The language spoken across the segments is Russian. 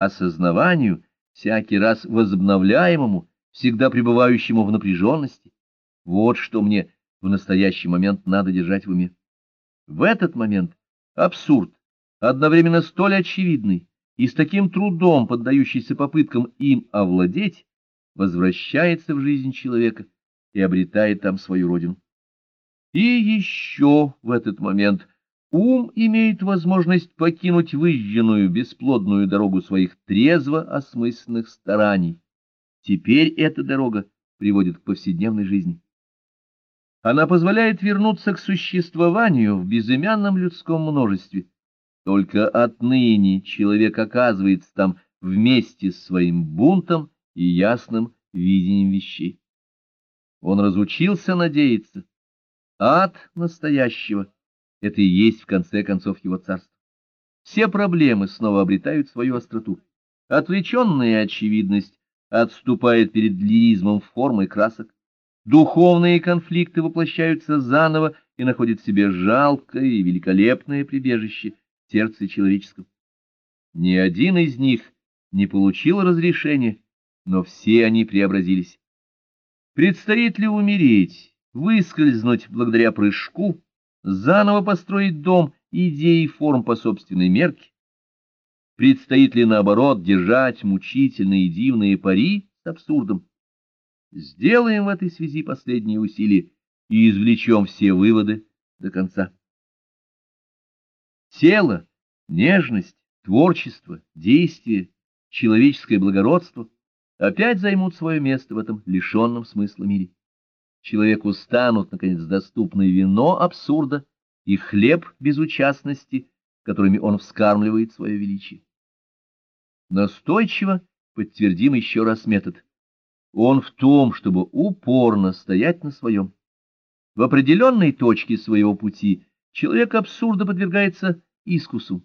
осознаванию, всякий раз возобновляемому, всегда пребывающему в напряженности. Вот что мне в настоящий момент надо держать в уме. В этот момент абсурд, одновременно столь очевидный и с таким трудом поддающийся попыткам им овладеть, возвращается в жизнь человека и обретает там свою родину. И еще в этот момент ум имеет возможность покинуть выжженную бесплодную дорогу своих трезво осмысленных стараний. Теперь эта дорога приводит к повседневной жизни. Она позволяет вернуться к существованию в безымянном людском множестве. Только отныне человек оказывается там вместе с своим бунтом и ясным видением вещей. Он разучился надеяться. Ад настоящего — это и есть в конце концов его царство. Все проблемы снова обретают свою остроту. Отвлеченная очевидность отступает перед лиризмом формы красок. Духовные конфликты воплощаются заново и находят в себе жалкое и великолепное прибежище в сердце человеческом. Ни один из них не получил разрешения, но все они преобразились. Предстоит ли умереть, выскользнуть благодаря прыжку, заново построить дом идей и форм по собственной мерке? Предстоит ли, наоборот, держать мучительные и дивные пари с абсурдом? Сделаем в этой связи последние усилия и извлечем все выводы до конца. Тело, нежность, творчество, действие, человеческое благородство опять займут свое место в этом лишенном смысла мире. Человеку станут, наконец, доступны вино абсурда и хлеб безучастности, которыми он вскармливает свое величие. Настойчиво подтвердим еще раз метод – он в том, чтобы упорно стоять на своем. В определенной точке своего пути человек абсурда подвергается искусу.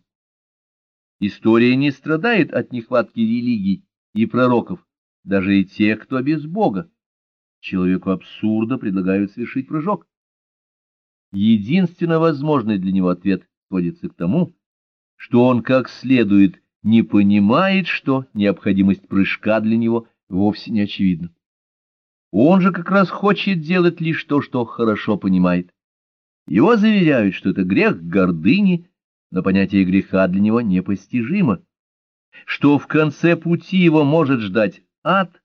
История не страдает от нехватки религий и пророков, даже и тех, кто без Бога. Человеку абсурда предлагают совершить прыжок. Единственно возможный для него ответ сводится к тому, что он как следует не понимает, что необходимость прыжка для него – вовсе не очевидно. Он же как раз хочет делать лишь то, что хорошо понимает. Его заверяют, что это грех гордыни, но понятие греха для него непостижимо, что в конце пути его может ждать ад,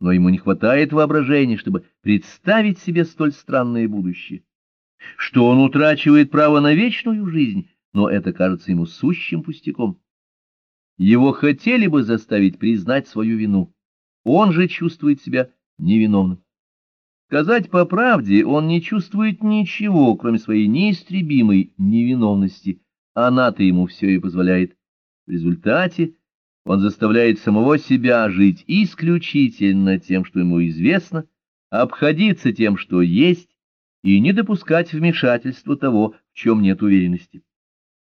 но ему не хватает воображения, чтобы представить себе столь странное будущее, что он утрачивает право на вечную жизнь, но это кажется ему сущим пустяком. Его хотели бы заставить признать свою вину, он же чувствует себя невиновным. Сказать по правде, он не чувствует ничего, кроме своей неистребимой невиновности. Она-то ему все и позволяет. В результате он заставляет самого себя жить исключительно тем, что ему известно, обходиться тем, что есть, и не допускать вмешательства того, в чем нет уверенности.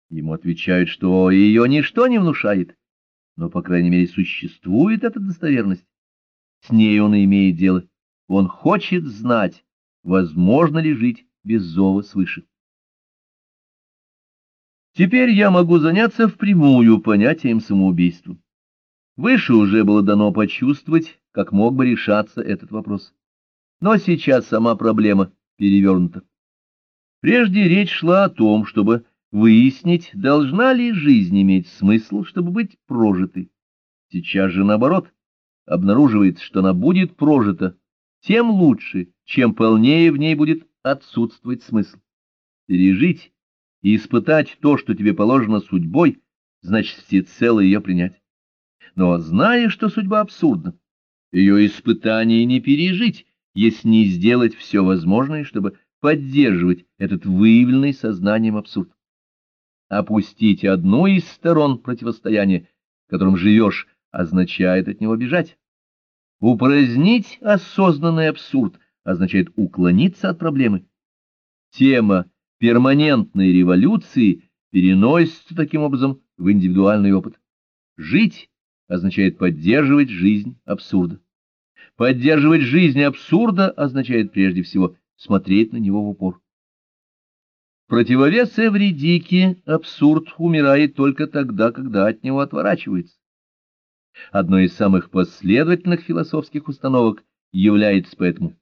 Ему отвечают, что ее ничто не внушает, но, по крайней мере, существует эта достоверность. С ней он и имеет дело. Он хочет знать, возможно ли жить без зова свыше. Теперь я могу заняться впрямую понятием самоубийства. Выше уже было дано почувствовать, как мог бы решаться этот вопрос. Но сейчас сама проблема перевернута. Прежде речь шла о том, чтобы выяснить, должна ли жизнь иметь смысл, чтобы быть прожитой. Сейчас же наоборот обнаруживается, что она будет прожита, тем лучше, чем полнее в ней будет отсутствовать смысл. Пережить и испытать то, что тебе положено судьбой, значит всецело ее принять. Но зная, что судьба абсурдна, ее испытание не пережить, если не сделать все возможное, чтобы поддерживать этот выявленный сознанием абсурд. Опустить одну из сторон противостояния, которым живешь, означает от него бежать. Упразднить осознанный абсурд означает уклониться от проблемы. Тема перманентной революции переносится таким образом в индивидуальный опыт. Жить означает поддерживать жизнь абсурда. Поддерживать жизнь абсурда означает прежде всего смотреть на него в упор. Противовес Эвридике абсурд умирает только тогда, когда от него отворачивается. Одной из самых последовательных философских установок является поэтому